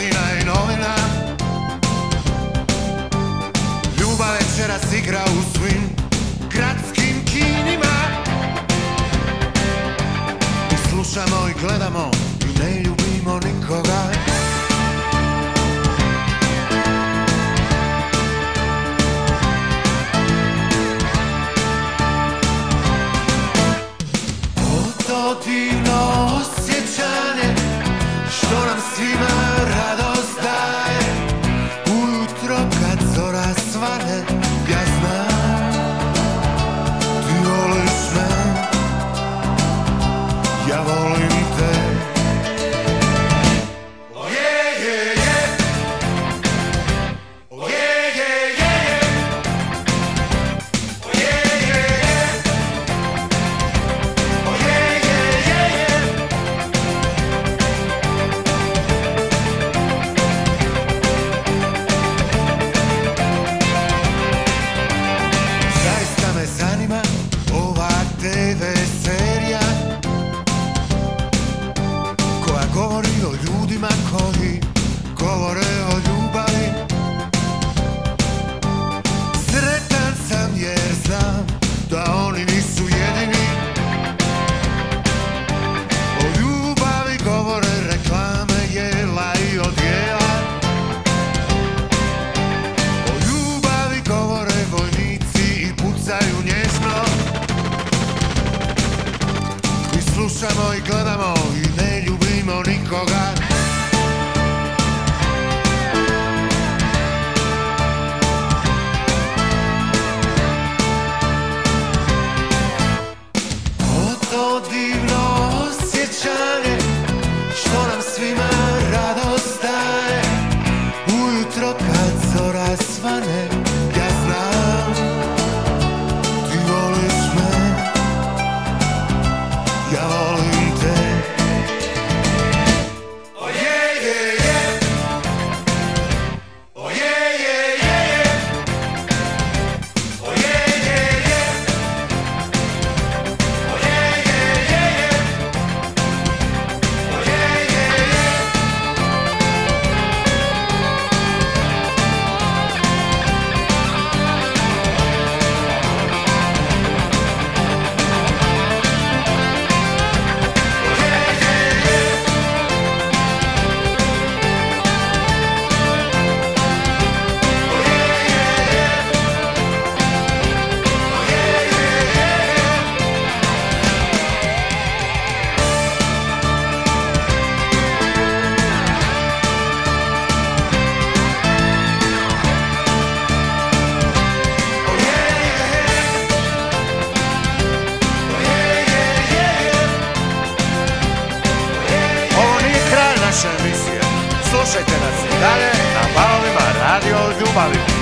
magazina i novina. Ljubav večera sigra u svim gradskim kinima. I slušamo i gledamo i ne ljubimo nikoga. Divno گواری و جودی من کاهی. گواره nation Slušajte nas i dalje na balovima Radio Ljubavi.